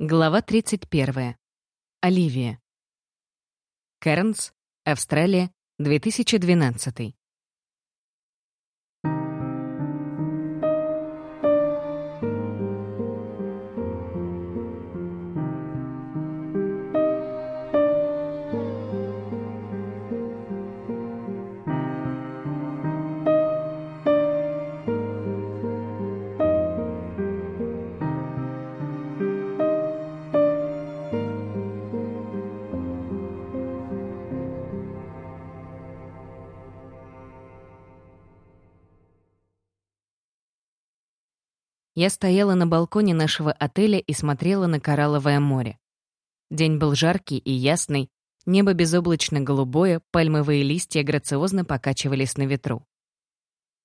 Глава 31. Оливия. Кернс, Австралия, 2012. Я стояла на балконе нашего отеля и смотрела на коралловое море. День был жаркий и ясный, небо безоблачно-голубое, пальмовые листья грациозно покачивались на ветру.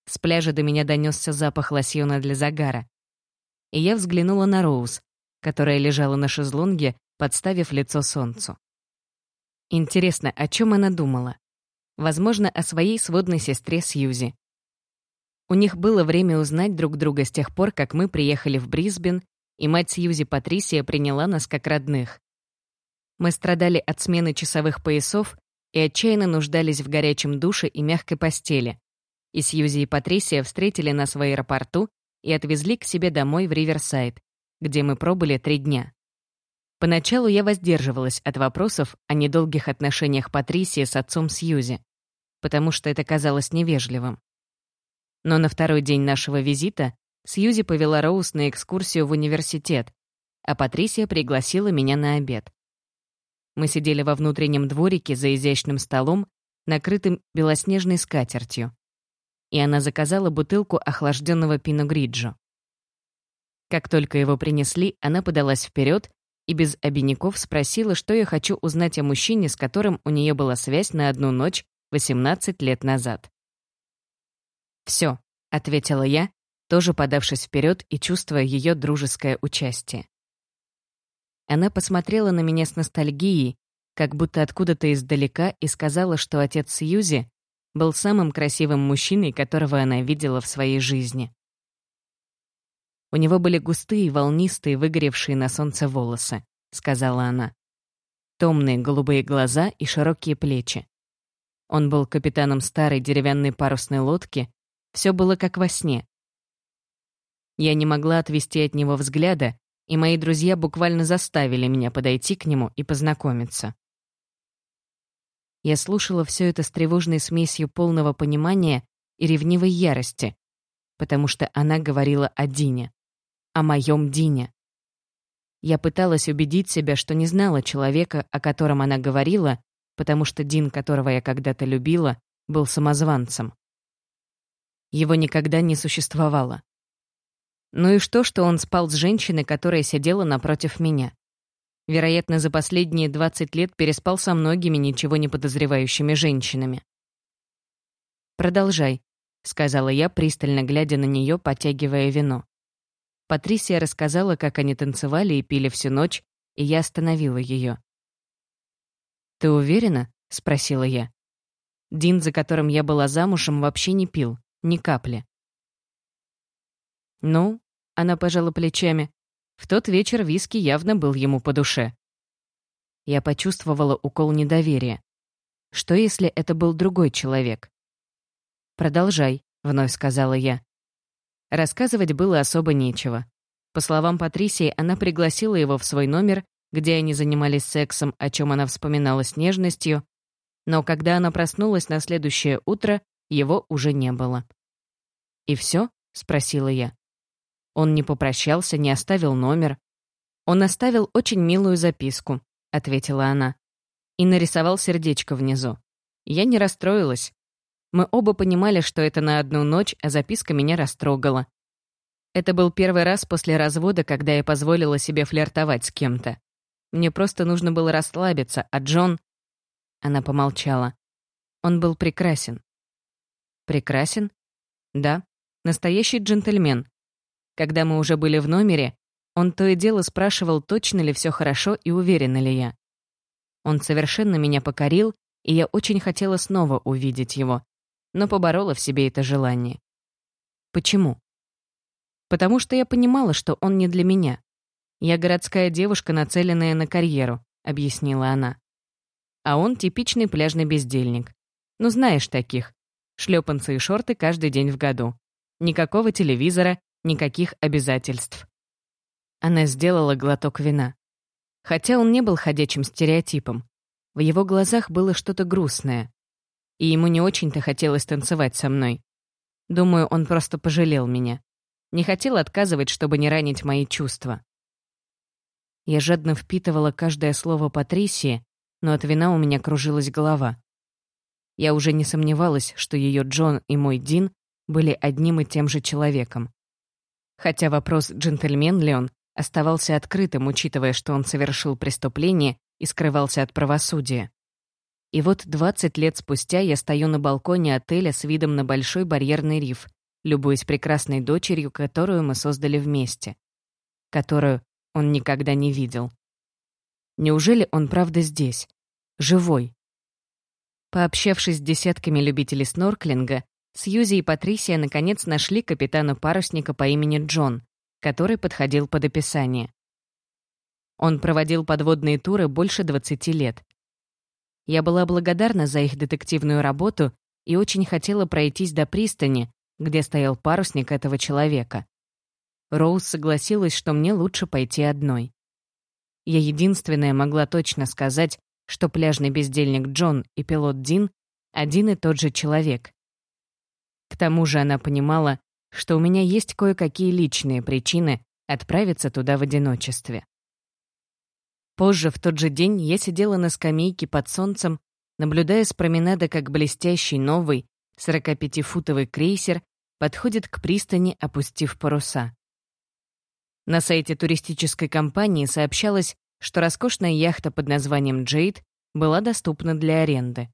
С пляжа до меня донесся запах лосьона для загара. И я взглянула на Роуз, которая лежала на шезлонге, подставив лицо солнцу. Интересно, о чем она думала? Возможно, о своей сводной сестре Сьюзи. У них было время узнать друг друга с тех пор, как мы приехали в Брисбен, и мать Сьюзи Патрисия приняла нас как родных. Мы страдали от смены часовых поясов и отчаянно нуждались в горячем душе и мягкой постели. И Сьюзи и Патрисия встретили нас в аэропорту и отвезли к себе домой в Риверсайд, где мы пробыли три дня. Поначалу я воздерживалась от вопросов о недолгих отношениях Патрисии с отцом Сьюзи, потому что это казалось невежливым. Но на второй день нашего визита Сьюзи повела Роуз на экскурсию в университет, а Патрисия пригласила меня на обед. Мы сидели во внутреннем дворике за изящным столом, накрытым белоснежной скатертью. И она заказала бутылку охлажденного пино гриджо. Как только его принесли, она подалась вперед и без обиняков спросила, что я хочу узнать о мужчине, с которым у нее была связь на одну ночь 18 лет назад. «Все», — ответила я, тоже подавшись вперед и чувствуя ее дружеское участие. Она посмотрела на меня с ностальгией, как будто откуда-то издалека, и сказала, что отец Сьюзи был самым красивым мужчиной, которого она видела в своей жизни. «У него были густые, волнистые, выгоревшие на солнце волосы», — сказала она. Томные голубые глаза и широкие плечи. Он был капитаном старой деревянной парусной лодки все было как во сне. Я не могла отвести от него взгляда, и мои друзья буквально заставили меня подойти к нему и познакомиться. Я слушала все это с тревожной смесью полного понимания и ревнивой ярости, потому что она говорила о Дине, о моем Дине. Я пыталась убедить себя, что не знала человека, о котором она говорила, потому что Дин, которого я когда-то любила, был самозванцем. Его никогда не существовало. Ну и что, что он спал с женщиной, которая сидела напротив меня? Вероятно, за последние 20 лет переспал со многими ничего не подозревающими женщинами. «Продолжай», — сказала я, пристально глядя на нее, потягивая вино. Патрисия рассказала, как они танцевали и пили всю ночь, и я остановила ее. «Ты уверена?» — спросила я. Дин, за которым я была замужем, вообще не пил. Ни капли. Ну, она пожала плечами. В тот вечер виски явно был ему по душе. Я почувствовала укол недоверия. Что, если это был другой человек? «Продолжай», — вновь сказала я. Рассказывать было особо нечего. По словам Патрисии, она пригласила его в свой номер, где они занимались сексом, о чем она вспоминала с нежностью, но когда она проснулась на следующее утро, его уже не было. «И все?» — спросила я. Он не попрощался, не оставил номер. «Он оставил очень милую записку», — ответила она. И нарисовал сердечко внизу. Я не расстроилась. Мы оба понимали, что это на одну ночь, а записка меня растрогала. Это был первый раз после развода, когда я позволила себе флиртовать с кем-то. Мне просто нужно было расслабиться, а Джон... Она помолчала. Он был прекрасен. Прекрасен? Да, настоящий джентльмен. Когда мы уже были в номере, он то и дело спрашивал, точно ли все хорошо и уверена ли я. Он совершенно меня покорил, и я очень хотела снова увидеть его, но поборола в себе это желание. Почему? Потому что я понимала, что он не для меня. «Я городская девушка, нацеленная на карьеру», — объяснила она. «А он типичный пляжный бездельник. Ну, знаешь таких. Шлепанцы и шорты каждый день в году. Никакого телевизора, никаких обязательств». Она сделала глоток вина. Хотя он не был ходячим стереотипом. В его глазах было что-то грустное. И ему не очень-то хотелось танцевать со мной. Думаю, он просто пожалел меня. Не хотел отказывать, чтобы не ранить мои чувства. Я жадно впитывала каждое слово Патрисии, но от вина у меня кружилась голова. Я уже не сомневалась, что ее Джон и мой Дин были одним и тем же человеком. Хотя вопрос, джентльмен ли он, оставался открытым, учитывая, что он совершил преступление и скрывался от правосудия. И вот 20 лет спустя я стою на балконе отеля с видом на большой барьерный риф, любуясь прекрасной дочерью, которую мы создали вместе, которую он никогда не видел. Неужели он правда здесь? Живой? Пообщавшись с десятками любителей снорклинга, Сьюзи и Патрисия наконец нашли капитана парусника по имени Джон, который подходил под описание. Он проводил подводные туры больше 20 лет. Я была благодарна за их детективную работу и очень хотела пройтись до пристани, где стоял парусник этого человека. Роуз согласилась, что мне лучше пойти одной. Я единственная могла точно сказать, что пляжный бездельник Джон и пилот Дин — один и тот же человек. К тому же она понимала, что у меня есть кое-какие личные причины отправиться туда в одиночестве. Позже, в тот же день, я сидела на скамейке под солнцем, наблюдая с променада, как блестящий новый 45-футовый крейсер подходит к пристани, опустив паруса. На сайте туристической компании сообщалось, что роскошная яхта под названием «Джейд» была доступна для аренды.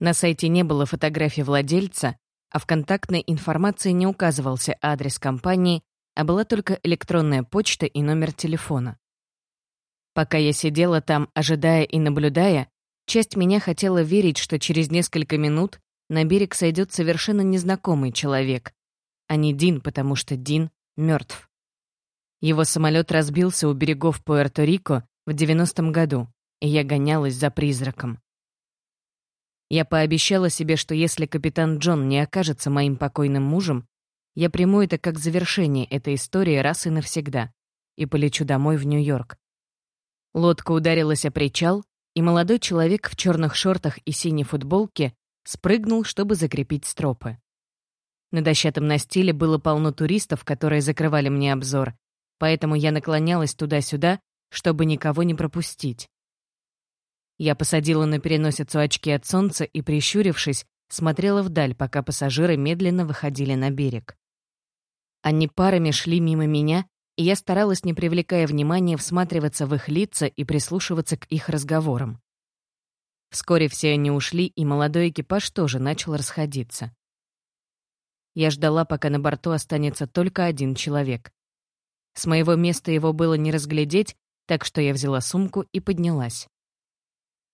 На сайте не было фотографий владельца, а в контактной информации не указывался адрес компании, а была только электронная почта и номер телефона. Пока я сидела там, ожидая и наблюдая, часть меня хотела верить, что через несколько минут на берег сойдет совершенно незнакомый человек, а не Дин, потому что Дин мертв. Его самолет разбился у берегов Пуэрто-Рико в 90-м году, и я гонялась за призраком. Я пообещала себе, что если капитан Джон не окажется моим покойным мужем, я приму это как завершение этой истории раз и навсегда и полечу домой в Нью-Йорк. Лодка ударилась о причал, и молодой человек в черных шортах и синей футболке спрыгнул, чтобы закрепить стропы. На дощатом настиле было полно туристов, которые закрывали мне обзор, поэтому я наклонялась туда-сюда, чтобы никого не пропустить. Я посадила на переносицу очки от солнца и, прищурившись, смотрела вдаль, пока пассажиры медленно выходили на берег. Они парами шли мимо меня, и я старалась, не привлекая внимания, всматриваться в их лица и прислушиваться к их разговорам. Вскоре все они ушли, и молодой экипаж тоже начал расходиться. Я ждала, пока на борту останется только один человек. С моего места его было не разглядеть, так что я взяла сумку и поднялась.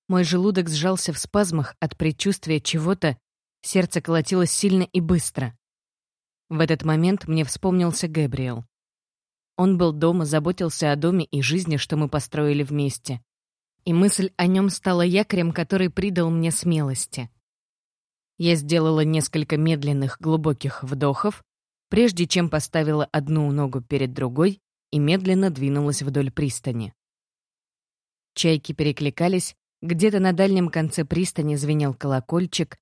Мой желудок сжался в спазмах от предчувствия чего-то, сердце колотилось сильно и быстро. В этот момент мне вспомнился Гэбриэл. Он был дома, заботился о доме и жизни, что мы построили вместе. И мысль о нем стала якорем, который придал мне смелости. Я сделала несколько медленных, глубоких вдохов, прежде чем поставила одну ногу перед другой и медленно двинулась вдоль пристани. Чайки перекликались, где-то на дальнем конце пристани звенел колокольчик.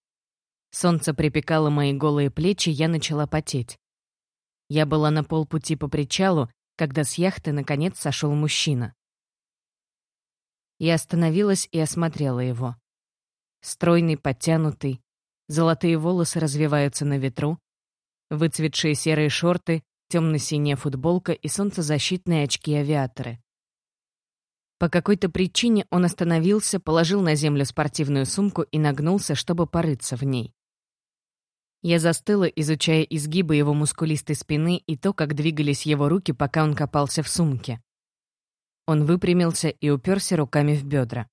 Солнце припекало мои голые плечи, я начала потеть. Я была на полпути по причалу, когда с яхты наконец сошел мужчина. Я остановилась и осмотрела его. Стройный, подтянутый, золотые волосы развиваются на ветру, выцветшие серые шорты, темно-синяя футболка и солнцезащитные очки-авиаторы. По какой-то причине он остановился, положил на землю спортивную сумку и нагнулся, чтобы порыться в ней. Я застыла, изучая изгибы его мускулистой спины и то, как двигались его руки, пока он копался в сумке. Он выпрямился и уперся руками в бедра.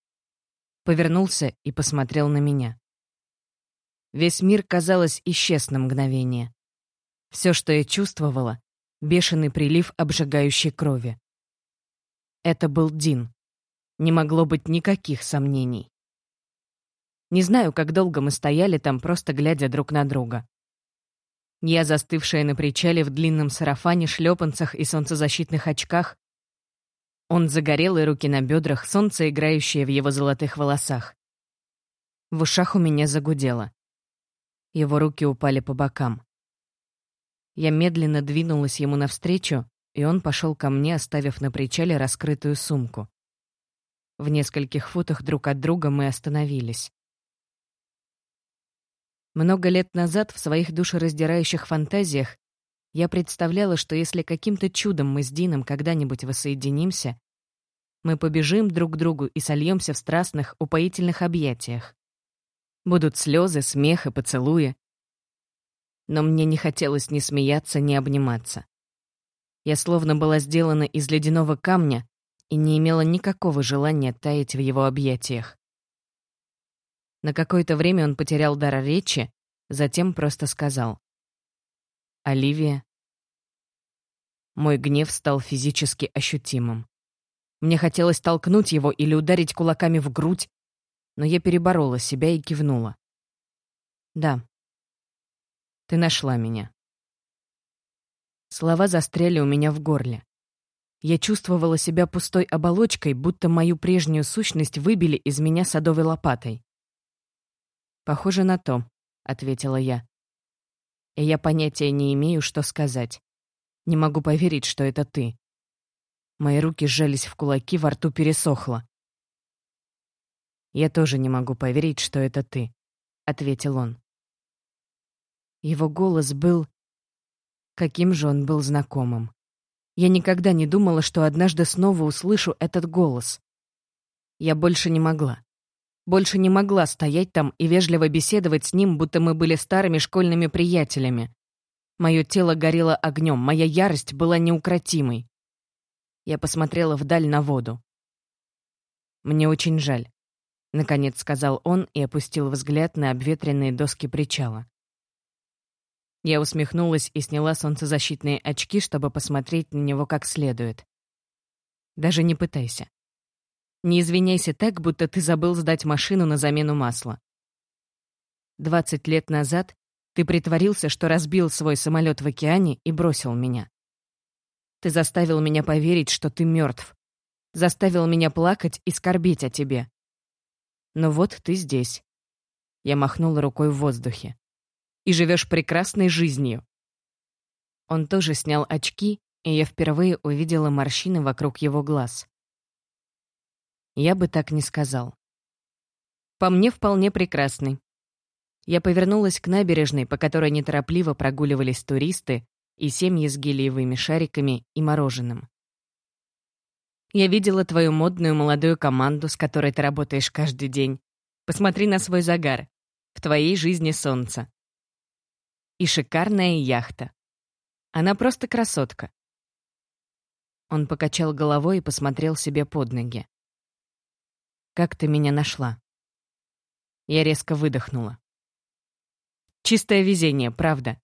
Повернулся и посмотрел на меня. Весь мир, казалось, исчез на мгновение. Все, что я чувствовала — бешеный прилив обжигающей крови. Это был Дин. Не могло быть никаких сомнений. Не знаю, как долго мы стояли там, просто глядя друг на друга. Я, застывшая на причале в длинном сарафане, шлепанцах и солнцезащитных очках. Он загорелый, руки на бедрах, солнце, играющее в его золотых волосах. В ушах у меня загудело. Его руки упали по бокам. Я медленно двинулась ему навстречу, и он пошел ко мне, оставив на причале раскрытую сумку. В нескольких футах друг от друга мы остановились. Много лет назад в своих душераздирающих фантазиях я представляла, что если каким-то чудом мы с Дином когда-нибудь воссоединимся, мы побежим друг к другу и сольемся в страстных, упоительных объятиях. Будут слезы, смех и поцелуи. Но мне не хотелось ни смеяться, ни обниматься. Я словно была сделана из ледяного камня и не имела никакого желания таять в его объятиях. На какое-то время он потерял дар речи, затем просто сказал. «Оливия». Мой гнев стал физически ощутимым. Мне хотелось толкнуть его или ударить кулаками в грудь, но я переборола себя и кивнула. «Да, ты нашла меня». Слова застряли у меня в горле. Я чувствовала себя пустой оболочкой, будто мою прежнюю сущность выбили из меня садовой лопатой. «Похоже на то», — ответила я. «И я понятия не имею, что сказать. Не могу поверить, что это ты». Мои руки сжались в кулаки, во рту пересохло. «Я тоже не могу поверить, что это ты», — ответил он. Его голос был... Каким же он был знакомым. Я никогда не думала, что однажды снова услышу этот голос. Я больше не могла. Больше не могла стоять там и вежливо беседовать с ним, будто мы были старыми школьными приятелями. Мое тело горело огнем, моя ярость была неукротимой. Я посмотрела вдаль на воду. «Мне очень жаль», — наконец сказал он и опустил взгляд на обветренные доски причала. Я усмехнулась и сняла солнцезащитные очки, чтобы посмотреть на него как следует. Даже не пытайся. Не извиняйся так, будто ты забыл сдать машину на замену масла. Двадцать лет назад ты притворился, что разбил свой самолет в океане и бросил меня. Ты заставил меня поверить, что ты мертв. Заставил меня плакать и скорбить о тебе. Но вот ты здесь. Я махнула рукой в воздухе. И живешь прекрасной жизнью. Он тоже снял очки, и я впервые увидела морщины вокруг его глаз. Я бы так не сказал. По мне вполне прекрасный. Я повернулась к набережной, по которой неторопливо прогуливались туристы и семьи с гелиевыми шариками и мороженым. Я видела твою модную молодую команду, с которой ты работаешь каждый день. Посмотри на свой загар. В твоей жизни солнце. И шикарная яхта. Она просто красотка. Он покачал головой и посмотрел себе под ноги. Как ты меня нашла?» Я резко выдохнула. Чистое везение, правда.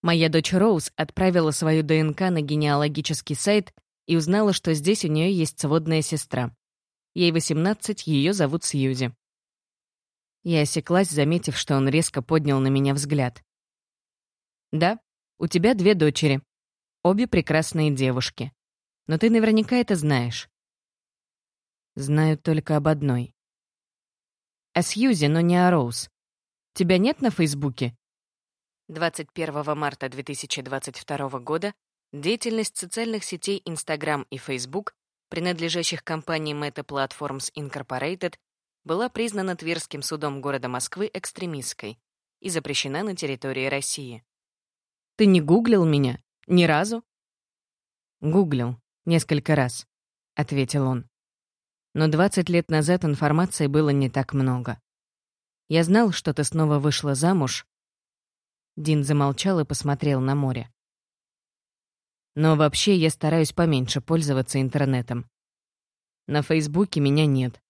Моя дочь Роуз отправила свою ДНК на генеалогический сайт и узнала, что здесь у нее есть сводная сестра. Ей 18, ее зовут Сьюзи. Я осеклась, заметив, что он резко поднял на меня взгляд. «Да, у тебя две дочери. Обе прекрасные девушки. Но ты наверняка это знаешь. Знаю только об одной. О Сьюзи, но не о Роуз. Тебя нет на Фейсбуке? 21 марта 2022 года деятельность социальных сетей Instagram и Facebook, принадлежащих компании Meta Platforms Incorporated, была признана Тверским судом города Москвы экстремистской и запрещена на территории России. Ты не гуглил меня? Ни разу? Гуглил. Несколько раз, — ответил он. Но 20 лет назад информации было не так много. Я знал, что ты снова вышла замуж. Дин замолчал и посмотрел на море. Но вообще я стараюсь поменьше пользоваться интернетом. На Фейсбуке меня нет.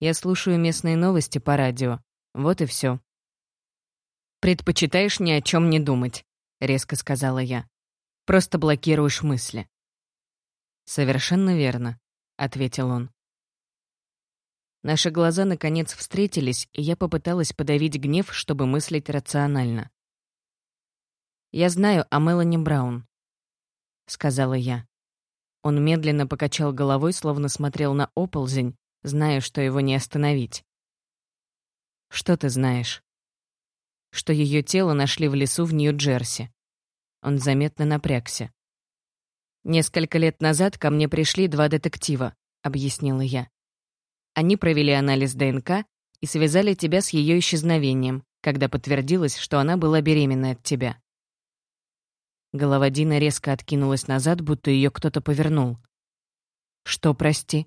Я слушаю местные новости по радио. Вот и все. «Предпочитаешь ни о чем не думать», — резко сказала я. «Просто блокируешь мысли». «Совершенно верно», — ответил он. Наши глаза наконец встретились, и я попыталась подавить гнев, чтобы мыслить рационально. «Я знаю о Мелани Браун», — сказала я. Он медленно покачал головой, словно смотрел на оползень, зная, что его не остановить. «Что ты знаешь?» «Что ее тело нашли в лесу в Нью-Джерси». Он заметно напрягся. «Несколько лет назад ко мне пришли два детектива», — объяснила я. Они провели анализ ДНК и связали тебя с ее исчезновением, когда подтвердилось, что она была беременна от тебя. Голова Дина резко откинулась назад, будто ее кто-то повернул. «Что, прости?»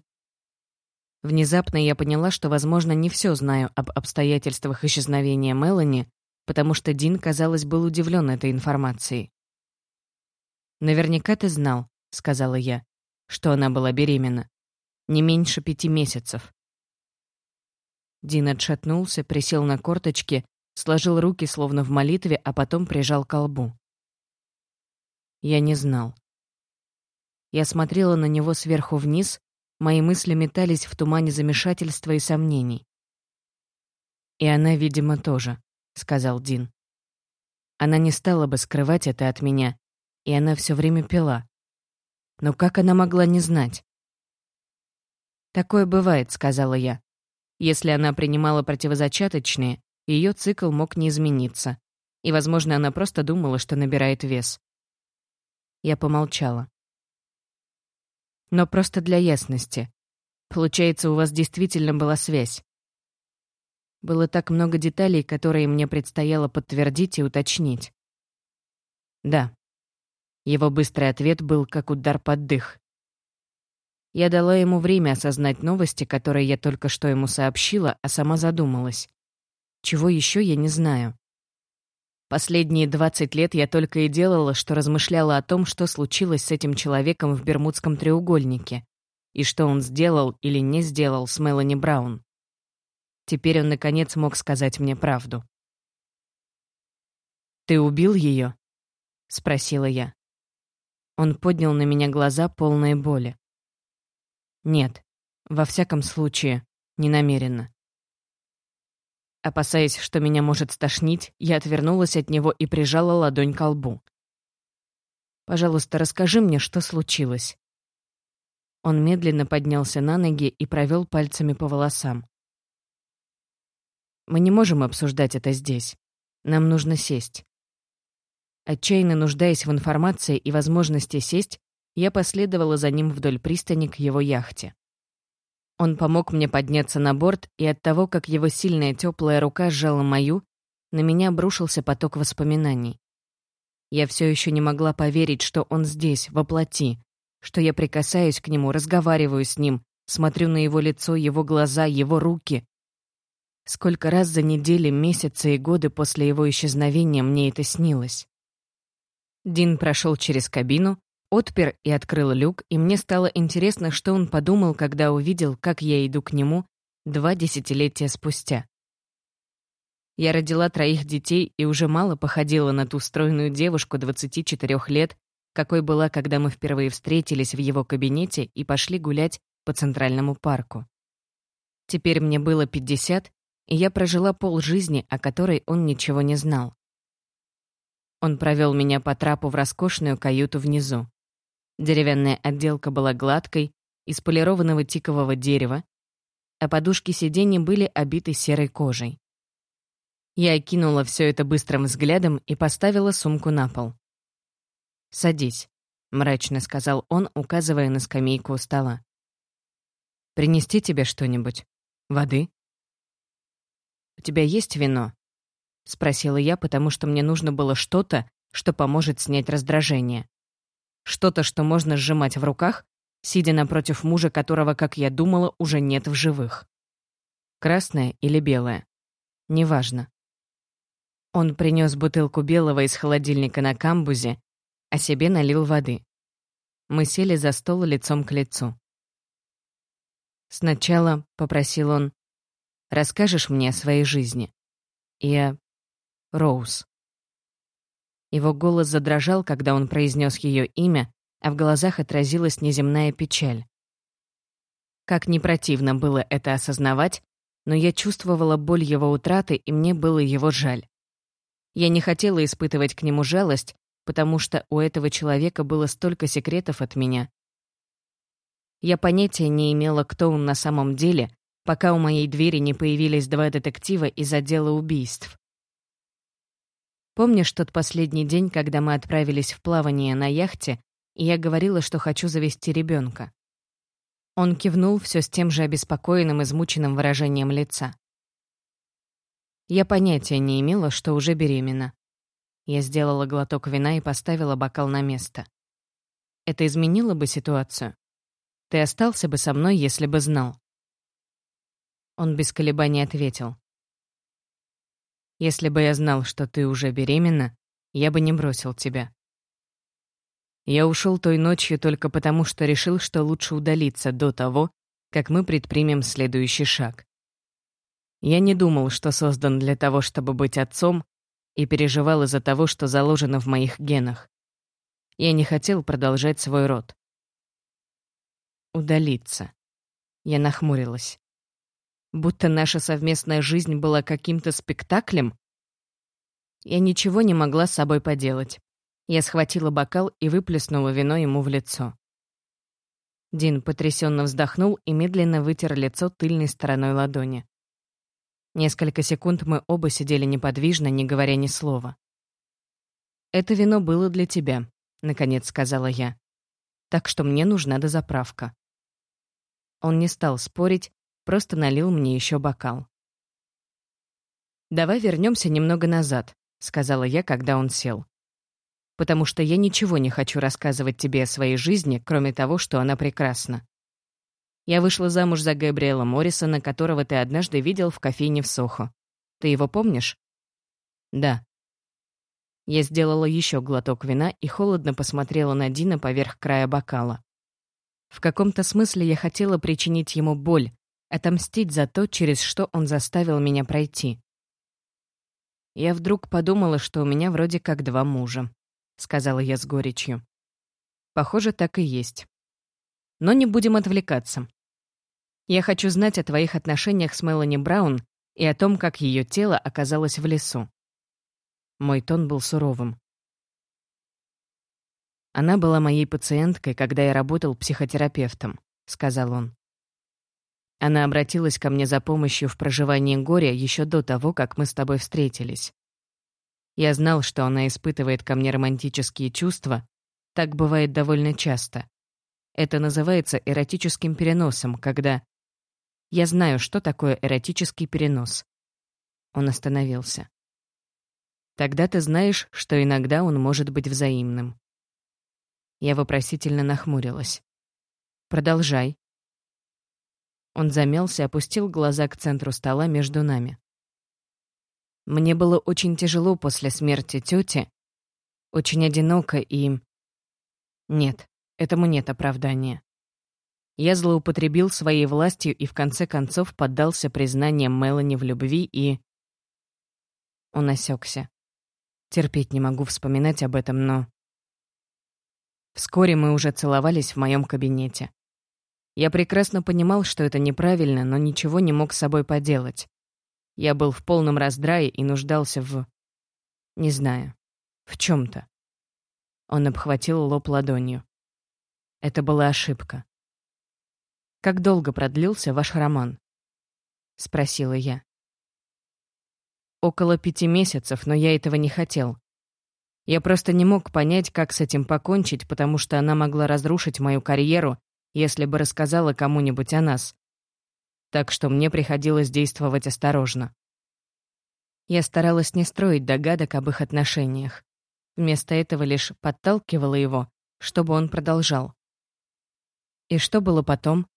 Внезапно я поняла, что, возможно, не все знаю об обстоятельствах исчезновения Мелани, потому что Дин, казалось, был удивлен этой информацией. «Наверняка ты знал», — сказала я, — «что она была беременна. Не меньше пяти месяцев. Дин отшатнулся, присел на корточки, сложил руки словно в молитве, а потом прижал к лбу. Я не знал. Я смотрела на него сверху вниз, мои мысли метались в тумане замешательства и сомнений. «И она, видимо, тоже», — сказал Дин. Она не стала бы скрывать это от меня, и она все время пила. Но как она могла не знать? «Такое бывает», — сказала я. Если она принимала противозачаточные, ее цикл мог не измениться. И, возможно, она просто думала, что набирает вес. Я помолчала. Но просто для ясности. Получается, у вас действительно была связь. Было так много деталей, которые мне предстояло подтвердить и уточнить. Да. Его быстрый ответ был как удар под дых. Я дала ему время осознать новости, которые я только что ему сообщила, а сама задумалась. Чего еще я не знаю. Последние 20 лет я только и делала, что размышляла о том, что случилось с этим человеком в Бермудском треугольнике, и что он сделал или не сделал с Мелани Браун. Теперь он, наконец, мог сказать мне правду. «Ты убил ее?» — спросила я. Он поднял на меня глаза, полные боли. Нет, во всяком случае, не намеренно. Опасаясь, что меня может стошнить, я отвернулась от него и прижала ладонь к лбу. «Пожалуйста, расскажи мне, что случилось». Он медленно поднялся на ноги и провел пальцами по волосам. «Мы не можем обсуждать это здесь. Нам нужно сесть». Отчаянно нуждаясь в информации и возможности сесть, я последовала за ним вдоль пристани к его яхте. Он помог мне подняться на борт, и от того, как его сильная теплая рука сжала мою, на меня обрушился поток воспоминаний. Я все еще не могла поверить, что он здесь, во плоти, что я прикасаюсь к нему, разговариваю с ним, смотрю на его лицо, его глаза, его руки. Сколько раз за недели, месяцы и годы после его исчезновения мне это снилось. Дин прошел через кабину, Отпер и открыл люк, и мне стало интересно, что он подумал, когда увидел, как я иду к нему два десятилетия спустя. Я родила троих детей и уже мало походила на ту стройную девушку 24 лет, какой была, когда мы впервые встретились в его кабинете и пошли гулять по Центральному парку. Теперь мне было 50, и я прожила полжизни, о которой он ничего не знал. Он провел меня по трапу в роскошную каюту внизу. Деревянная отделка была гладкой, из полированного тикового дерева, а подушки сидений были обиты серой кожей. Я окинула все это быстрым взглядом и поставила сумку на пол. «Садись», — мрачно сказал он, указывая на скамейку у стола. «Принести тебе что-нибудь? Воды?» «У тебя есть вино?» — спросила я, потому что мне нужно было что-то, что поможет снять раздражение. Что-то, что можно сжимать в руках, сидя напротив мужа, которого, как я думала, уже нет в живых. Красное или белое? Неважно. Он принес бутылку белого из холодильника на камбузе, а себе налил воды. Мы сели за стол лицом к лицу. «Сначала», — попросил он, — «расскажешь мне о своей жизни?» Я... Роуз. Его голос задрожал, когда он произнес ее имя, а в глазах отразилась неземная печаль. Как не противно было это осознавать, но я чувствовала боль его утраты, и мне было его жаль. Я не хотела испытывать к нему жалость, потому что у этого человека было столько секретов от меня. Я понятия не имела, кто он на самом деле, пока у моей двери не появились два детектива из отдела убийств. Помнишь тот последний день, когда мы отправились в плавание на яхте, и я говорила, что хочу завести ребенка? Он кивнул все с тем же обеспокоенным, измученным выражением лица. Я понятия не имела, что уже беременна. Я сделала глоток вина и поставила бокал на место. Это изменило бы ситуацию? Ты остался бы со мной, если бы знал. Он без колебаний ответил. Если бы я знал, что ты уже беременна, я бы не бросил тебя. Я ушел той ночью только потому, что решил, что лучше удалиться до того, как мы предпримем следующий шаг. Я не думал, что создан для того, чтобы быть отцом, и переживал из-за того, что заложено в моих генах. Я не хотел продолжать свой род. Удалиться. Я нахмурилась. Будто наша совместная жизнь была каким-то спектаклем? Я ничего не могла с собой поделать. Я схватила бокал и выплеснула вино ему в лицо. Дин потрясенно вздохнул и медленно вытер лицо тыльной стороной ладони. Несколько секунд мы оба сидели неподвижно, не говоря ни слова. «Это вино было для тебя», — наконец сказала я. «Так что мне нужна дозаправка». Он не стал спорить, просто налил мне еще бокал. «Давай вернемся немного назад», — сказала я, когда он сел потому что я ничего не хочу рассказывать тебе о своей жизни, кроме того, что она прекрасна. Я вышла замуж за Габриэла Моррисона, которого ты однажды видел в кофейне в Сохо. Ты его помнишь? Да. Я сделала еще глоток вина и холодно посмотрела на Дина поверх края бокала. В каком-то смысле я хотела причинить ему боль, отомстить за то, через что он заставил меня пройти. Я вдруг подумала, что у меня вроде как два мужа. — сказала я с горечью. «Похоже, так и есть. Но не будем отвлекаться. Я хочу знать о твоих отношениях с Мелани Браун и о том, как ее тело оказалось в лесу». Мой тон был суровым. «Она была моей пациенткой, когда я работал психотерапевтом», — сказал он. Она обратилась ко мне за помощью в проживании горя еще до того, как мы с тобой встретились. Я знал, что она испытывает ко мне романтические чувства. Так бывает довольно часто. Это называется эротическим переносом, когда... Я знаю, что такое эротический перенос. Он остановился. Тогда ты знаешь, что иногда он может быть взаимным. Я вопросительно нахмурилась. «Продолжай». Он замялся, опустил глаза к центру стола между нами. Мне было очень тяжело после смерти тети, очень одиноко и... Нет, этому нет оправдания. Я злоупотребил своей властью и в конце концов поддался признаниям Мелани в любви и... Он осекся. Терпеть не могу вспоминать об этом, но... Вскоре мы уже целовались в моем кабинете. Я прекрасно понимал, что это неправильно, но ничего не мог с собой поделать. Я был в полном раздрае и нуждался в... Не знаю. В чем то Он обхватил лоб ладонью. Это была ошибка. «Как долго продлился ваш роман?» — спросила я. «Около пяти месяцев, но я этого не хотел. Я просто не мог понять, как с этим покончить, потому что она могла разрушить мою карьеру, если бы рассказала кому-нибудь о нас так что мне приходилось действовать осторожно. Я старалась не строить догадок об их отношениях. Вместо этого лишь подталкивала его, чтобы он продолжал. И что было потом?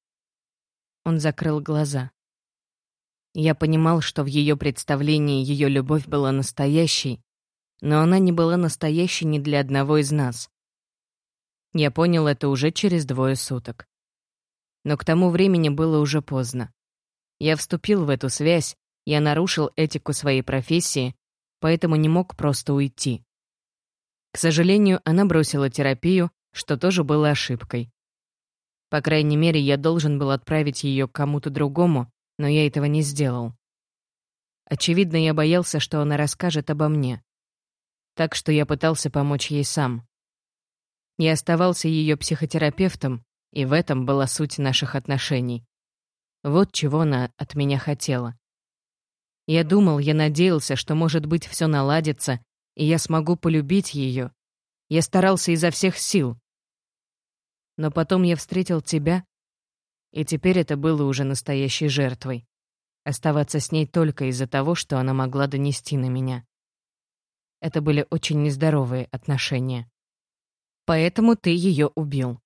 Он закрыл глаза. Я понимал, что в ее представлении ее любовь была настоящей, но она не была настоящей ни для одного из нас. Я понял это уже через двое суток. Но к тому времени было уже поздно. Я вступил в эту связь, я нарушил этику своей профессии, поэтому не мог просто уйти. К сожалению, она бросила терапию, что тоже было ошибкой. По крайней мере, я должен был отправить ее к кому-то другому, но я этого не сделал. Очевидно, я боялся, что она расскажет обо мне. Так что я пытался помочь ей сам. Я оставался ее психотерапевтом, и в этом была суть наших отношений. Вот чего она от меня хотела. Я думал, я надеялся, что, может быть, все наладится, и я смогу полюбить ее. Я старался изо всех сил. Но потом я встретил тебя, и теперь это было уже настоящей жертвой. Оставаться с ней только из-за того, что она могла донести на меня. Это были очень нездоровые отношения. Поэтому ты ее убил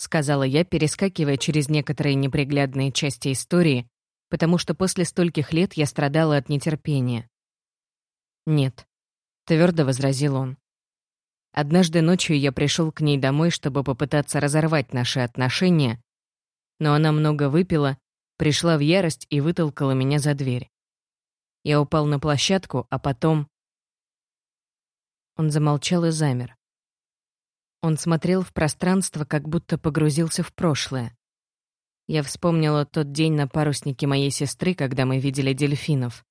сказала я, перескакивая через некоторые неприглядные части истории, потому что после стольких лет я страдала от нетерпения. «Нет», — твердо возразил он. Однажды ночью я пришел к ней домой, чтобы попытаться разорвать наши отношения, но она много выпила, пришла в ярость и вытолкала меня за дверь. Я упал на площадку, а потом... Он замолчал и замер. Он смотрел в пространство, как будто погрузился в прошлое. Я вспомнила тот день на паруснике моей сестры, когда мы видели дельфинов.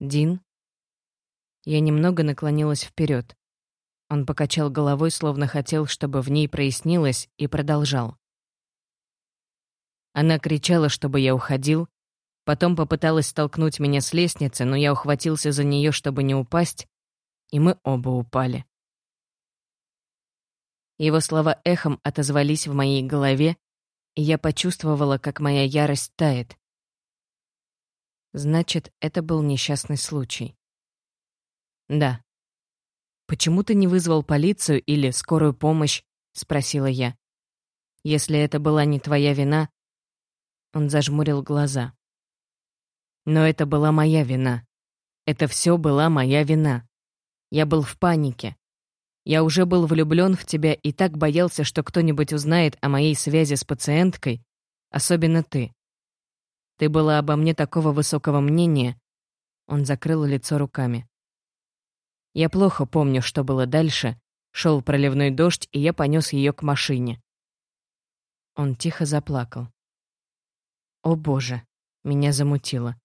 «Дин?» Я немного наклонилась вперед. Он покачал головой, словно хотел, чтобы в ней прояснилось, и продолжал. Она кричала, чтобы я уходил, потом попыталась столкнуть меня с лестницы, но я ухватился за нее, чтобы не упасть, и мы оба упали. Его слова эхом отозвались в моей голове, и я почувствовала, как моя ярость тает. Значит, это был несчастный случай. Да. «Почему ты не вызвал полицию или скорую помощь?» — спросила я. «Если это была не твоя вина...» Он зажмурил глаза. «Но это была моя вина. Это все была моя вина. Я был в панике. Я уже был влюблен в тебя и так боялся, что кто-нибудь узнает о моей связи с пациенткой, особенно ты. Ты была обо мне такого высокого мнения. Он закрыл лицо руками. Я плохо помню, что было дальше. Шел проливной дождь, и я понес ее к машине. Он тихо заплакал. О боже, меня замутило.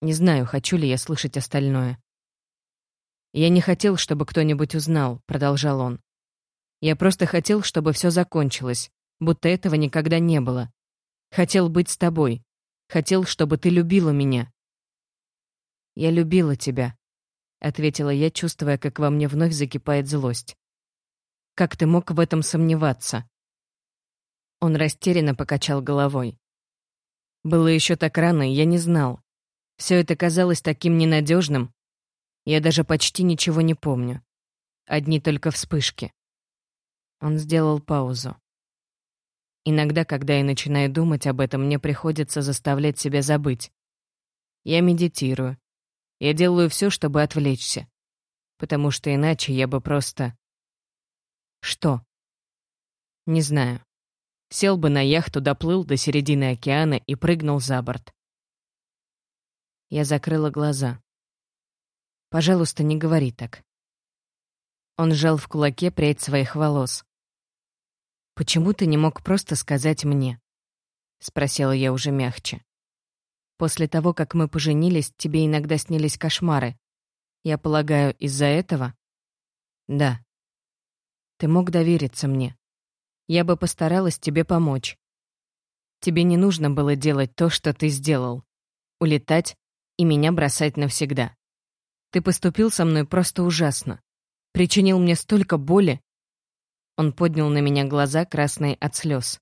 Не знаю, хочу ли я слышать остальное. «Я не хотел, чтобы кто-нибудь узнал», — продолжал он. «Я просто хотел, чтобы все закончилось, будто этого никогда не было. Хотел быть с тобой. Хотел, чтобы ты любила меня». «Я любила тебя», — ответила я, чувствуя, как во мне вновь закипает злость. «Как ты мог в этом сомневаться?» Он растерянно покачал головой. Было еще так рано, я не знал. Все это казалось таким ненадежным, я даже почти ничего не помню. Одни только вспышки. Он сделал паузу. Иногда, когда я начинаю думать об этом, мне приходится заставлять себя забыть. Я медитирую. Я делаю все, чтобы отвлечься. Потому что иначе я бы просто... Что? Не знаю. Сел бы на яхту, доплыл до середины океана и прыгнул за борт. Я закрыла глаза. Пожалуйста, не говори так. Он сжал в кулаке прядь своих волос. «Почему ты не мог просто сказать мне?» — спросила я уже мягче. «После того, как мы поженились, тебе иногда снились кошмары. Я полагаю, из-за этого?» «Да». «Ты мог довериться мне. Я бы постаралась тебе помочь. Тебе не нужно было делать то, что ты сделал. Улетать и меня бросать навсегда. Ты поступил со мной просто ужасно. Причинил мне столько боли. Он поднял на меня глаза, красные от слез.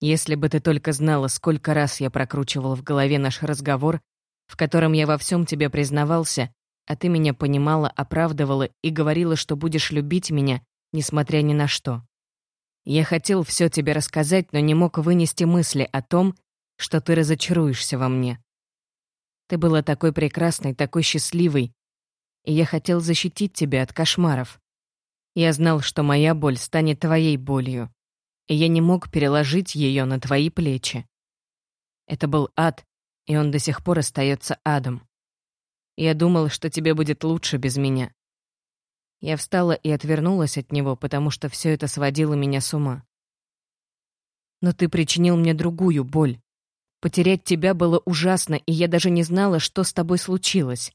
Если бы ты только знала, сколько раз я прокручивал в голове наш разговор, в котором я во всем тебе признавался, а ты меня понимала, оправдывала и говорила, что будешь любить меня, несмотря ни на что. Я хотел все тебе рассказать, но не мог вынести мысли о том, что ты разочаруешься во мне. Ты была такой прекрасной, такой счастливой, и я хотел защитить тебя от кошмаров. Я знал, что моя боль станет твоей болью, и я не мог переложить ее на твои плечи. Это был ад, и он до сих пор остается адом. Я думал, что тебе будет лучше без меня. Я встала и отвернулась от него, потому что все это сводило меня с ума. Но ты причинил мне другую боль. Потерять тебя было ужасно, и я даже не знала, что с тобой случилось.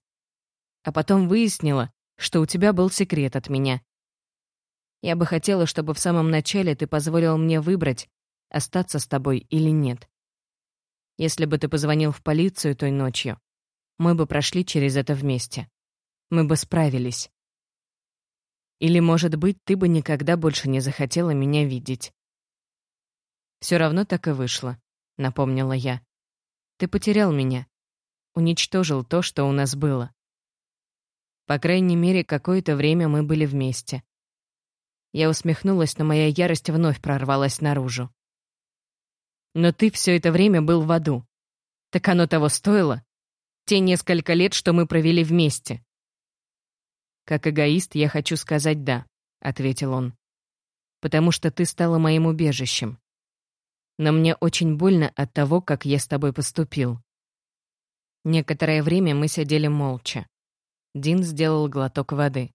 А потом выяснила, что у тебя был секрет от меня. Я бы хотела, чтобы в самом начале ты позволил мне выбрать, остаться с тобой или нет. Если бы ты позвонил в полицию той ночью, мы бы прошли через это вместе. Мы бы справились. Или, может быть, ты бы никогда больше не захотела меня видеть. Все равно так и вышло напомнила я. Ты потерял меня. Уничтожил то, что у нас было. По крайней мере, какое-то время мы были вместе. Я усмехнулась, но моя ярость вновь прорвалась наружу. Но ты все это время был в аду. Так оно того стоило? Те несколько лет, что мы провели вместе. Как эгоист, я хочу сказать «да», — ответил он. Потому что ты стала моим убежищем но мне очень больно от того, как я с тобой поступил. Некоторое время мы сидели молча. Дин сделал глоток воды.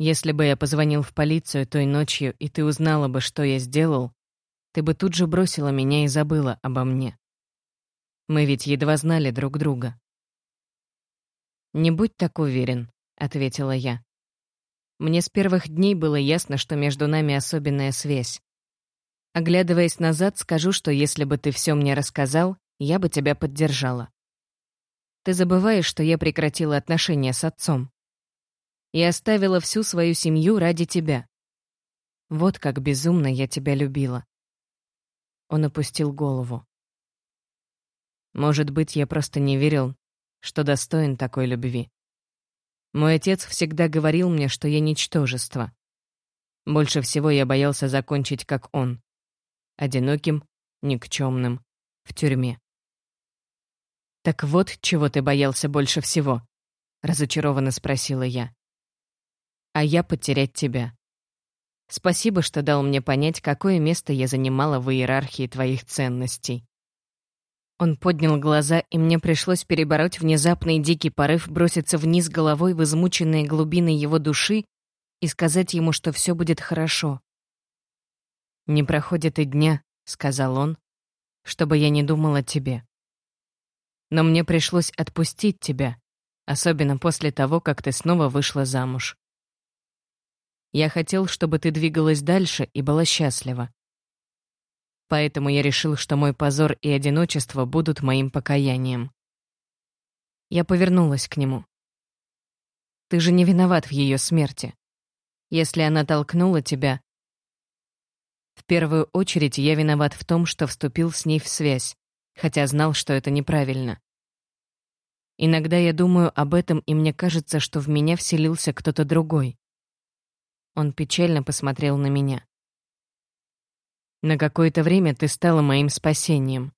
Если бы я позвонил в полицию той ночью, и ты узнала бы, что я сделал, ты бы тут же бросила меня и забыла обо мне. Мы ведь едва знали друг друга. «Не будь так уверен», — ответила я. Мне с первых дней было ясно, что между нами особенная связь. Оглядываясь назад, скажу, что если бы ты все мне рассказал, я бы тебя поддержала. Ты забываешь, что я прекратила отношения с отцом. И оставила всю свою семью ради тебя. Вот как безумно я тебя любила. Он опустил голову. Может быть, я просто не верил, что достоин такой любви. Мой отец всегда говорил мне, что я ничтожество. Больше всего я боялся закончить, как он одиноким, никчемным, в тюрьме. «Так вот, чего ты боялся больше всего?» — разочарованно спросила я. «А я потерять тебя. Спасибо, что дал мне понять, какое место я занимала в иерархии твоих ценностей». Он поднял глаза, и мне пришлось перебороть внезапный дикий порыв броситься вниз головой в измученные глубины его души и сказать ему, что все будет хорошо. «Не проходит и дня», — сказал он, — «чтобы я не думал о тебе. Но мне пришлось отпустить тебя, особенно после того, как ты снова вышла замуж. Я хотел, чтобы ты двигалась дальше и была счастлива. Поэтому я решил, что мой позор и одиночество будут моим покаянием. Я повернулась к нему. Ты же не виноват в ее смерти. Если она толкнула тебя, в первую очередь я виноват в том, что вступил с ней в связь, хотя знал, что это неправильно. Иногда я думаю об этом, и мне кажется, что в меня вселился кто-то другой. Он печально посмотрел на меня. На какое-то время ты стала моим спасением.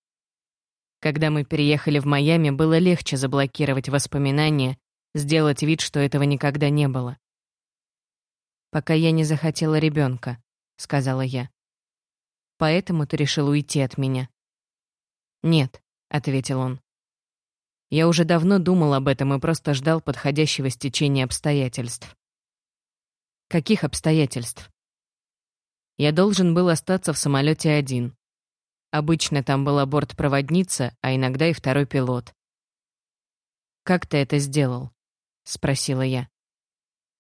Когда мы переехали в Майами, было легче заблокировать воспоминания, сделать вид, что этого никогда не было. «Пока я не захотела ребенка», — сказала я. Поэтому ты решил уйти от меня?» «Нет», — ответил он. «Я уже давно думал об этом и просто ждал подходящего стечения обстоятельств». «Каких обстоятельств?» Я должен был остаться в самолете один. Обычно там была бортпроводница, а иногда и второй пилот. «Как ты это сделал?» — спросила я.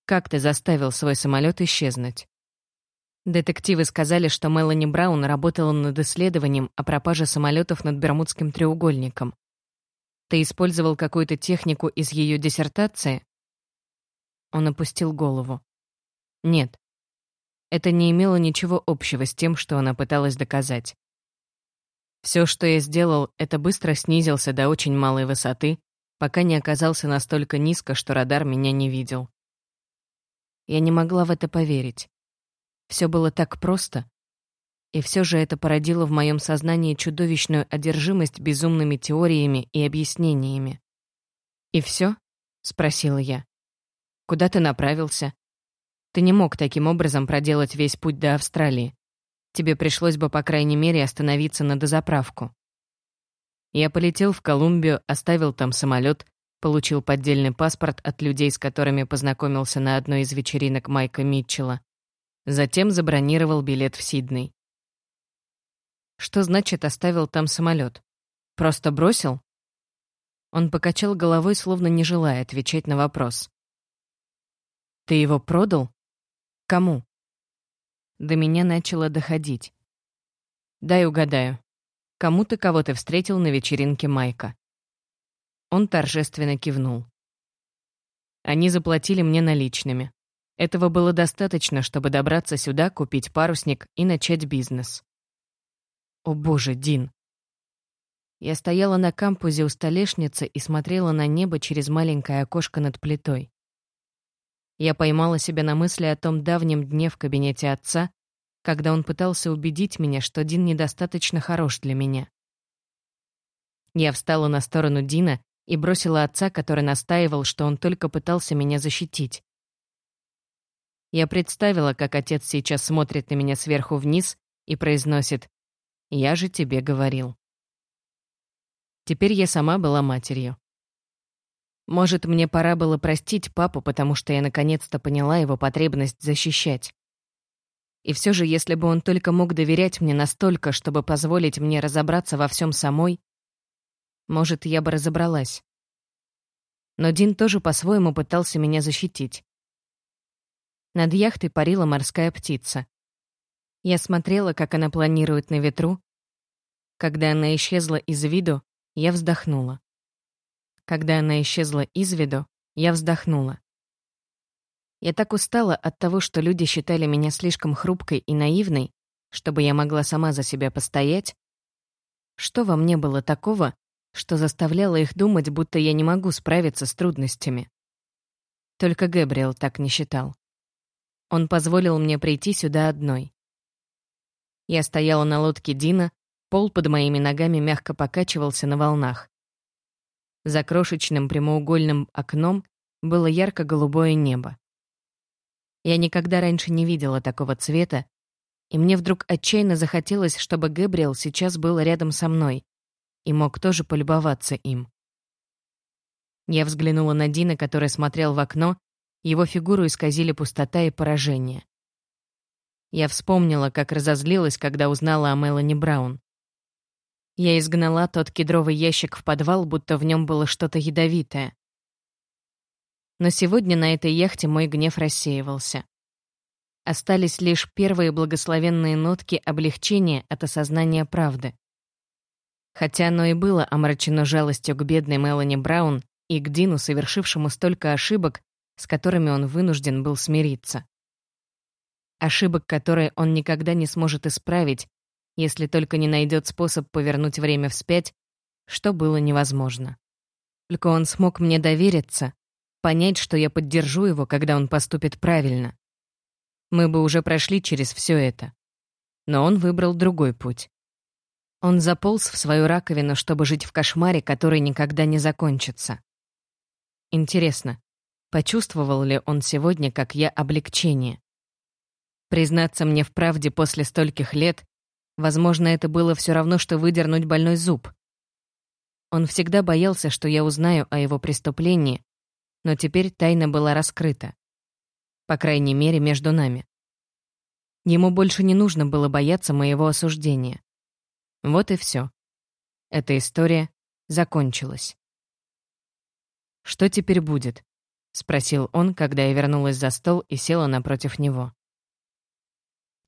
«Как ты заставил свой самолет исчезнуть?» Детективы сказали, что Мелани Браун работала над исследованием о пропаже самолетов над Бермудским треугольником. Ты использовал какую-то технику из ее диссертации? Он опустил голову. Нет. Это не имело ничего общего с тем, что она пыталась доказать. Все, что я сделал, это быстро снизился до очень малой высоты, пока не оказался настолько низко, что радар меня не видел. Я не могла в это поверить. Все было так просто. И все же это породило в моем сознании чудовищную одержимость безумными теориями и объяснениями. «И все?» — спросила я. «Куда ты направился? Ты не мог таким образом проделать весь путь до Австралии. Тебе пришлось бы, по крайней мере, остановиться на дозаправку». Я полетел в Колумбию, оставил там самолет, получил поддельный паспорт от людей, с которыми познакомился на одной из вечеринок Майка Митчелла, Затем забронировал билет в Сидней. Что значит оставил там самолет? Просто бросил? Он покачал головой, словно не желая отвечать на вопрос. «Ты его продал? Кому?» До меня начало доходить. «Дай угадаю. Кому ты кого-то встретил на вечеринке Майка?» Он торжественно кивнул. Они заплатили мне наличными. Этого было достаточно, чтобы добраться сюда, купить парусник и начать бизнес. О боже, Дин. Я стояла на кампусе у столешницы и смотрела на небо через маленькое окошко над плитой. Я поймала себя на мысли о том давнем дне в кабинете отца, когда он пытался убедить меня, что Дин недостаточно хорош для меня. Я встала на сторону Дина и бросила отца, который настаивал, что он только пытался меня защитить. Я представила, как отец сейчас смотрит на меня сверху вниз и произносит «Я же тебе говорил». Теперь я сама была матерью. Может, мне пора было простить папу, потому что я наконец-то поняла его потребность защищать. И все же, если бы он только мог доверять мне настолько, чтобы позволить мне разобраться во всем самой, может, я бы разобралась. Но Дин тоже по-своему пытался меня защитить. Над яхтой парила морская птица. Я смотрела, как она планирует на ветру. Когда она исчезла из виду, я вздохнула. Когда она исчезла из виду, я вздохнула. Я так устала от того, что люди считали меня слишком хрупкой и наивной, чтобы я могла сама за себя постоять. Что во мне было такого, что заставляло их думать, будто я не могу справиться с трудностями. Только Гэбриэл так не считал. Он позволил мне прийти сюда одной. Я стояла на лодке Дина, пол под моими ногами мягко покачивался на волнах. За крошечным прямоугольным окном было ярко-голубое небо. Я никогда раньше не видела такого цвета, и мне вдруг отчаянно захотелось, чтобы Гэбриэл сейчас был рядом со мной, и мог тоже полюбоваться им. Я взглянула на Дина, который смотрел в окно, его фигуру исказили пустота и поражение. Я вспомнила, как разозлилась, когда узнала о Мелани Браун. Я изгнала тот кедровый ящик в подвал, будто в нем было что-то ядовитое. Но сегодня на этой яхте мой гнев рассеивался. Остались лишь первые благословенные нотки облегчения от осознания правды. Хотя оно и было омрачено жалостью к бедной Мелани Браун и к Дину, совершившему столько ошибок, с которыми он вынужден был смириться. Ошибок, которые он никогда не сможет исправить, если только не найдет способ повернуть время вспять, что было невозможно. Только он смог мне довериться, понять, что я поддержу его, когда он поступит правильно. Мы бы уже прошли через все это. Но он выбрал другой путь. Он заполз в свою раковину, чтобы жить в кошмаре, который никогда не закончится. Интересно, почувствовал ли он сегодня, как я, облегчение? Признаться мне в правде после стольких лет, возможно, это было все равно, что выдернуть больной зуб. Он всегда боялся, что я узнаю о его преступлении, но теперь тайна была раскрыта. По крайней мере, между нами. Ему больше не нужно было бояться моего осуждения. Вот и все. Эта история закончилась. «Что теперь будет?» — спросил он, когда я вернулась за стол и села напротив него.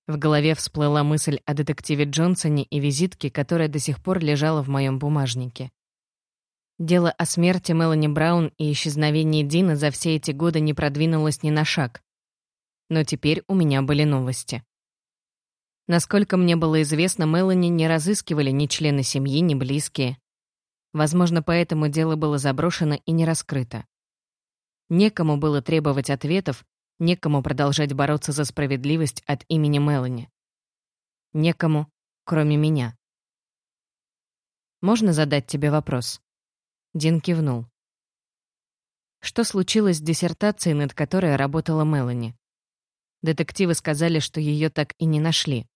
В голове всплыла мысль о детективе Джонсоне и визитке, которая до сих пор лежала в моем бумажнике. Дело о смерти Мелани Браун и исчезновении Дина за все эти годы не продвинулось ни на шаг. Но теперь у меня были новости. Насколько мне было известно, Мелани не разыскивали ни члены семьи, ни близкие. Возможно, поэтому дело было заброшено и не раскрыто. Некому было требовать ответов, некому продолжать бороться за справедливость от имени Мелани. Некому, кроме меня. «Можно задать тебе вопрос?» Дин кивнул. Что случилось с диссертацией, над которой работала Мелани? Детективы сказали, что ее так и не нашли.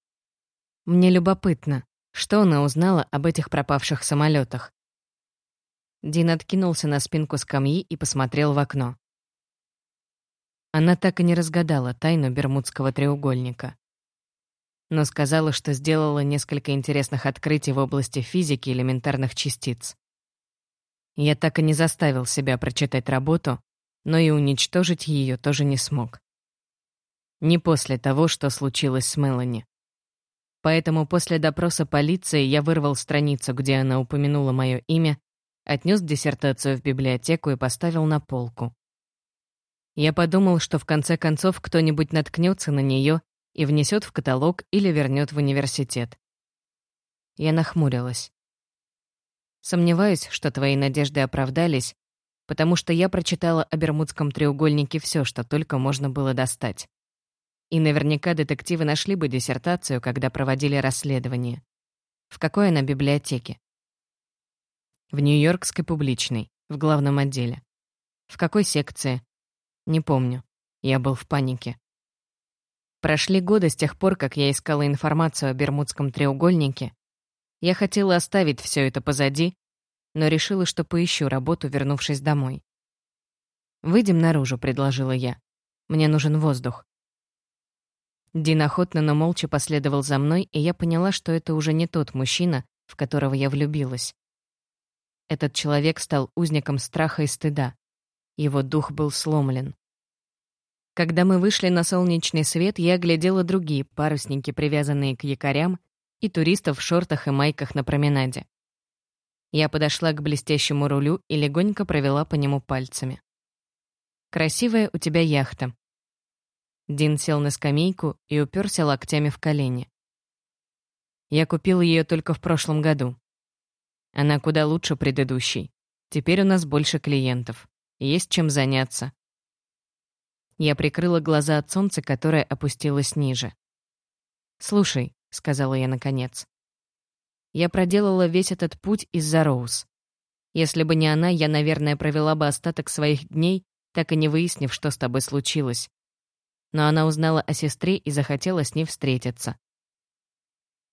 Мне любопытно, что она узнала об этих пропавших самолетах. Дин откинулся на спинку скамьи и посмотрел в окно. Она так и не разгадала тайну Бермудского треугольника. но сказала, что сделала несколько интересных открытий в области физики элементарных частиц. Я так и не заставил себя прочитать работу, но и уничтожить ее тоже не смог. Не после того, что случилось с Мелани. Поэтому после допроса полиции я вырвал страницу, где она упомянула мое имя, отнес диссертацию в библиотеку и поставил на полку. Я подумал, что в конце концов кто-нибудь наткнется на нее и внесет в каталог или вернет в университет. Я нахмурилась. Сомневаюсь, что твои надежды оправдались, потому что я прочитала о Бермудском треугольнике все, что только можно было достать. И наверняка детективы нашли бы диссертацию, когда проводили расследование. В какой она библиотеке? В Нью-Йоркской публичной, в главном отделе. В какой секции? Не помню. Я был в панике. Прошли годы с тех пор, как я искала информацию о Бермудском треугольнике. Я хотела оставить все это позади, но решила, что поищу работу, вернувшись домой. «Выйдем наружу», — предложила я. «Мне нужен воздух». Дин охотно, но молча последовал за мной, и я поняла, что это уже не тот мужчина, в которого я влюбилась. Этот человек стал узником страха и стыда. Его дух был сломлен. Когда мы вышли на солнечный свет, я оглядела другие парусники, привязанные к якорям, и туристов в шортах и майках на променаде. Я подошла к блестящему рулю и легонько провела по нему пальцами. «Красивая у тебя яхта». Дин сел на скамейку и уперся локтями в колени. Я купил ее только в прошлом году. Она куда лучше предыдущей. Теперь у нас больше клиентов. Есть чем заняться. Я прикрыла глаза от солнца, которое опустилось ниже. «Слушай», — сказала я наконец, — «я проделала весь этот путь из-за Роуз. Если бы не она, я, наверное, провела бы остаток своих дней, так и не выяснив, что с тобой случилось. Но она узнала о сестре и захотела с ней встретиться.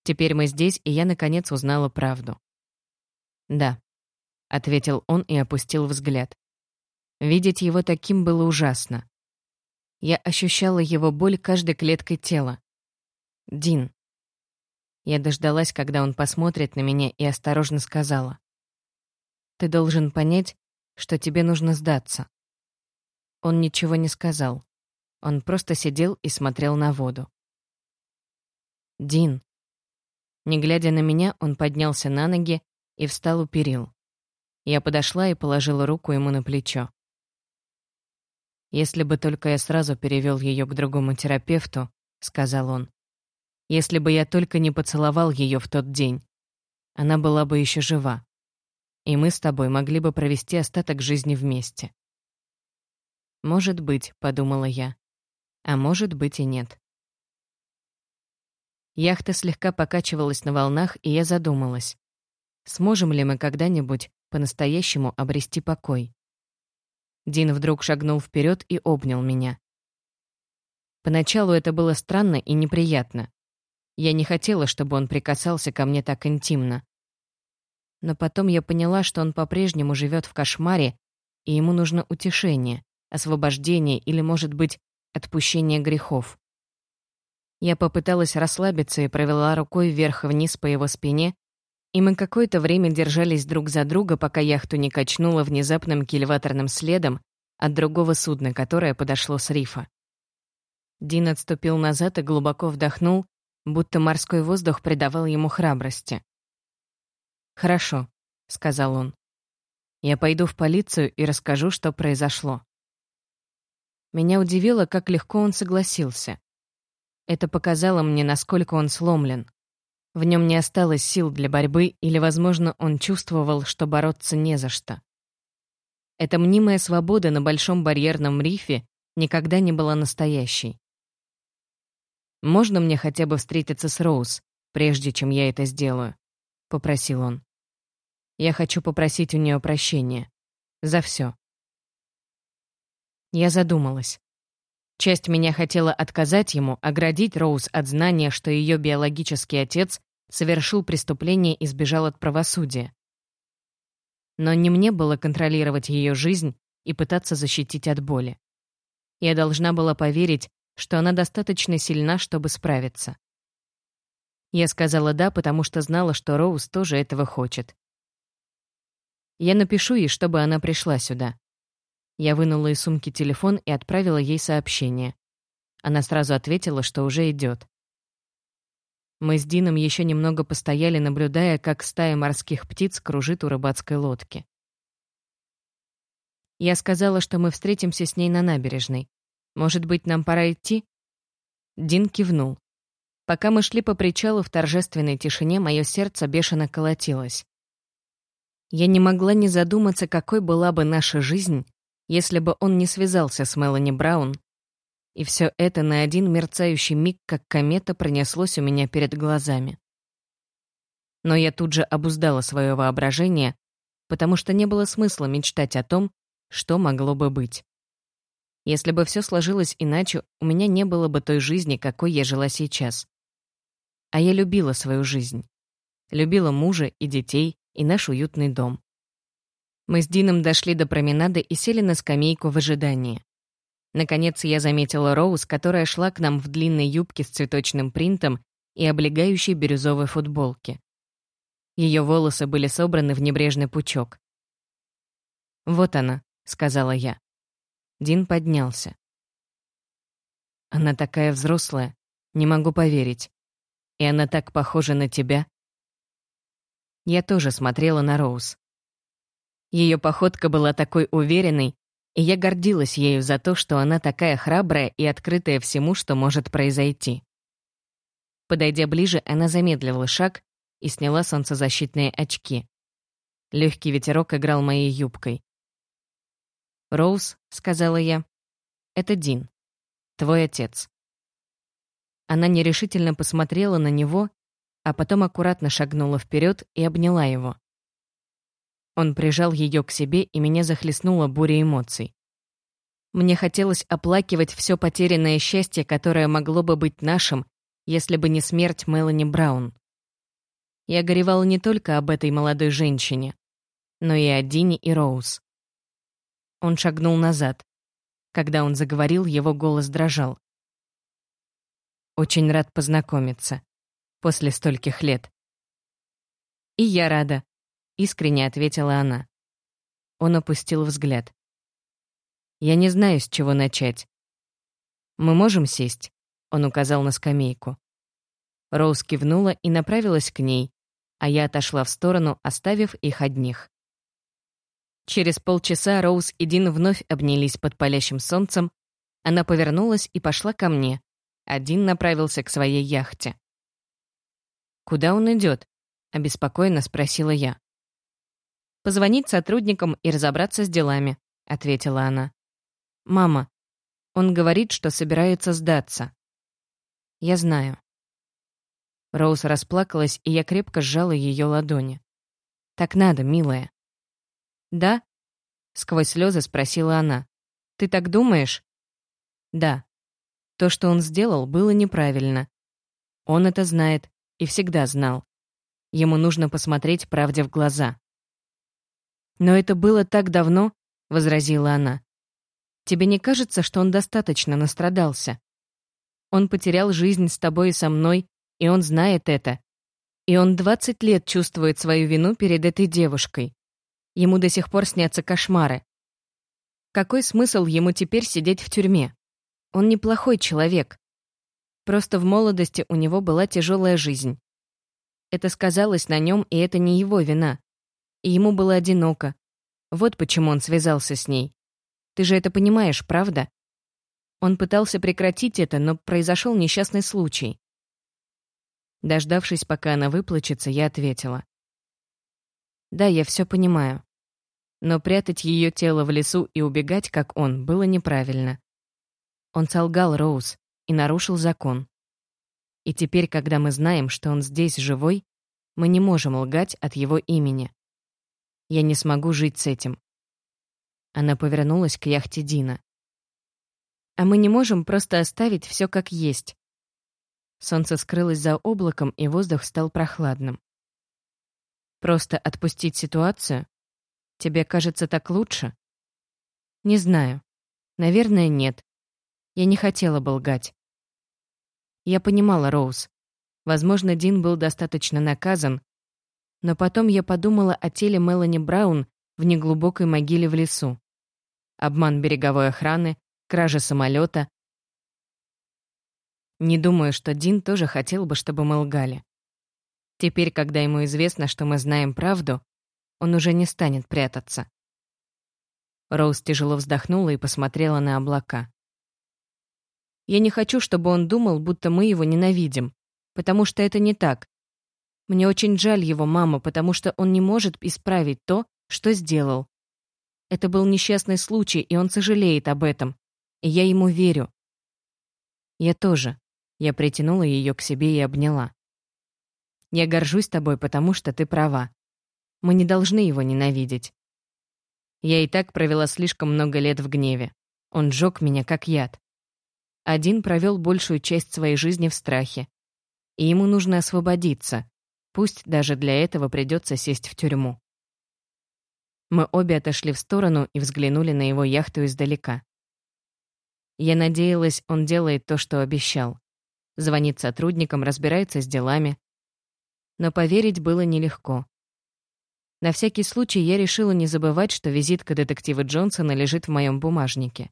Теперь мы здесь, и я, наконец, узнала правду». «Да», — ответил он и опустил взгляд. Видеть его таким было ужасно. Я ощущала его боль каждой клеткой тела. «Дин». Я дождалась, когда он посмотрит на меня, и осторожно сказала. «Ты должен понять, что тебе нужно сдаться». Он ничего не сказал. Он просто сидел и смотрел на воду. «Дин». Не глядя на меня, он поднялся на ноги и встал у перил. Я подошла и положила руку ему на плечо. «Если бы только я сразу перевел ее к другому терапевту», — сказал он. «Если бы я только не поцеловал ее в тот день, она была бы еще жива, и мы с тобой могли бы провести остаток жизни вместе». «Может быть», — подумала я, — «а может быть и нет». Яхта слегка покачивалась на волнах, и я задумалась, сможем ли мы когда-нибудь по-настоящему обрести покой. Дин вдруг шагнул вперед и обнял меня. Поначалу это было странно и неприятно. Я не хотела, чтобы он прикасался ко мне так интимно. Но потом я поняла, что он по-прежнему живет в кошмаре, и ему нужно утешение, освобождение или, может быть, отпущение грехов. Я попыталась расслабиться и провела рукой вверх и вниз по его спине, и мы какое-то время держались друг за друга, пока яхту не качнуло внезапным кильваторным следом от другого судна, которое подошло с рифа. Дин отступил назад и глубоко вдохнул, будто морской воздух придавал ему храбрости. «Хорошо», — сказал он. «Я пойду в полицию и расскажу, что произошло». Меня удивило, как легко он согласился. Это показало мне, насколько он сломлен. В нем не осталось сил для борьбы, или, возможно, он чувствовал, что бороться не за что. Эта мнимая свобода на Большом барьерном рифе никогда не была настоящей. «Можно мне хотя бы встретиться с Роуз, прежде чем я это сделаю?» — попросил он. «Я хочу попросить у нее прощения. За все. Я задумалась. Часть меня хотела отказать ему, оградить Роуз от знания, что ее биологический отец совершил преступление и сбежал от правосудия. Но не мне было контролировать ее жизнь и пытаться защитить от боли. Я должна была поверить, что она достаточно сильна, чтобы справиться. Я сказала «да», потому что знала, что Роуз тоже этого хочет. Я напишу ей, чтобы она пришла сюда. Я вынула из сумки телефон и отправила ей сообщение. Она сразу ответила, что уже идет. Мы с Дином еще немного постояли, наблюдая, как стая морских птиц кружит у рыбацкой лодки. Я сказала, что мы встретимся с ней на набережной. Может быть, нам пора идти? Дин кивнул. Пока мы шли по причалу в торжественной тишине, мое сердце бешено колотилось. Я не могла не задуматься, какой была бы наша жизнь, если бы он не связался с Мелани Браун. И все это на один мерцающий миг, как комета, пронеслось у меня перед глазами. Но я тут же обуздала свое воображение, потому что не было смысла мечтать о том, что могло бы быть. Если бы все сложилось иначе, у меня не было бы той жизни, какой я жила сейчас. А я любила свою жизнь. Любила мужа и детей, и наш уютный дом. Мы с Дином дошли до променады и сели на скамейку в ожидании. Наконец я заметила Роуз, которая шла к нам в длинной юбке с цветочным принтом и облегающей бирюзовой футболке. Ее волосы были собраны в небрежный пучок. «Вот она», — сказала я. Дин поднялся. «Она такая взрослая, не могу поверить. И она так похожа на тебя». Я тоже смотрела на Роуз. Ее походка была такой уверенной, и я гордилась ею за то, что она такая храбрая и открытая всему, что может произойти. Подойдя ближе, она замедлила шаг и сняла солнцезащитные очки. Легкий ветерок играл моей юбкой. «Роуз», — сказала я, — «это Дин, твой отец». Она нерешительно посмотрела на него, а потом аккуратно шагнула вперед и обняла его. Он прижал ее к себе, и меня захлестнула буря эмоций. Мне хотелось оплакивать все потерянное счастье, которое могло бы быть нашим, если бы не смерть Мелани Браун. Я горевала не только об этой молодой женщине, но и о Дине и Роуз. Он шагнул назад. Когда он заговорил, его голос дрожал. «Очень рад познакомиться. После стольких лет». «И я рада», — искренне ответила она. Он опустил взгляд. «Я не знаю, с чего начать. Мы можем сесть?» — он указал на скамейку. Роуз кивнула и направилась к ней, а я отошла в сторону, оставив их одних. Через полчаса Роуз и Дин вновь обнялись под палящим солнцем. Она повернулась и пошла ко мне. Один направился к своей яхте. «Куда он идет?» — обеспокоенно спросила я. Позвонить сотрудникам и разобраться с делами», — ответила она. «Мама, он говорит, что собирается сдаться». «Я знаю». Роуз расплакалась, и я крепко сжала ее ладони. «Так надо, милая». «Да?» — сквозь слезы спросила она. «Ты так думаешь?» «Да. То, что он сделал, было неправильно. Он это знает и всегда знал. Ему нужно посмотреть правде в глаза». «Но это было так давно», — возразила она. «Тебе не кажется, что он достаточно настрадался? Он потерял жизнь с тобой и со мной, и он знает это. И он 20 лет чувствует свою вину перед этой девушкой. Ему до сих пор снятся кошмары. Какой смысл ему теперь сидеть в тюрьме? Он неплохой человек. Просто в молодости у него была тяжелая жизнь. Это сказалось на нем, и это не его вина и ему было одиноко. Вот почему он связался с ней. Ты же это понимаешь, правда? Он пытался прекратить это, но произошел несчастный случай. Дождавшись, пока она выплачется, я ответила. Да, я все понимаю. Но прятать ее тело в лесу и убегать, как он, было неправильно. Он солгал Роуз и нарушил закон. И теперь, когда мы знаем, что он здесь живой, мы не можем лгать от его имени. Я не смогу жить с этим. Она повернулась к яхте Дина. А мы не можем просто оставить все как есть. Солнце скрылось за облаком, и воздух стал прохладным. Просто отпустить ситуацию? Тебе кажется так лучше? Не знаю. Наверное, нет. Я не хотела бы лгать. Я понимала Роуз. Возможно, Дин был достаточно наказан, но потом я подумала о теле Мелани Браун в неглубокой могиле в лесу. Обман береговой охраны, кража самолета. Не думаю, что Дин тоже хотел бы, чтобы мы лгали. Теперь, когда ему известно, что мы знаем правду, он уже не станет прятаться. Роуз тяжело вздохнула и посмотрела на облака. Я не хочу, чтобы он думал, будто мы его ненавидим, потому что это не так. Мне очень жаль его мама, потому что он не может исправить то, что сделал. Это был несчастный случай, и он сожалеет об этом. И я ему верю. Я тоже. Я притянула ее к себе и обняла. Я горжусь тобой, потому что ты права. Мы не должны его ненавидеть. Я и так провела слишком много лет в гневе. Он сжег меня как яд. Один провел большую часть своей жизни в страхе. И ему нужно освободиться. Пусть даже для этого придется сесть в тюрьму. Мы обе отошли в сторону и взглянули на его яхту издалека. Я надеялась, он делает то, что обещал. Звонит сотрудникам, разбирается с делами. Но поверить было нелегко. На всякий случай я решила не забывать, что визитка детектива Джонсона лежит в моем бумажнике.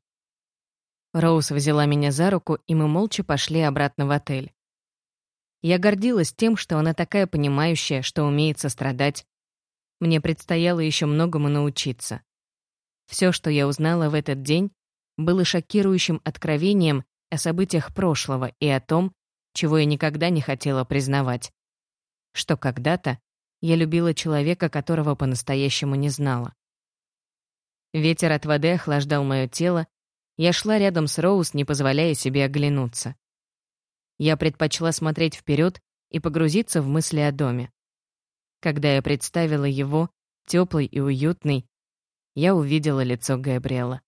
Роуз взяла меня за руку, и мы молча пошли обратно в отель. Я гордилась тем, что она такая понимающая, что умеет сострадать. Мне предстояло еще многому научиться. Все, что я узнала в этот день, было шокирующим откровением о событиях прошлого и о том, чего я никогда не хотела признавать. Что когда-то я любила человека, которого по-настоящему не знала. Ветер от воды охлаждал мое тело, я шла рядом с Роуз, не позволяя себе оглянуться. Я предпочла смотреть вперед и погрузиться в мысли о доме. Когда я представила его, теплый и уютный, я увидела лицо Габриэла.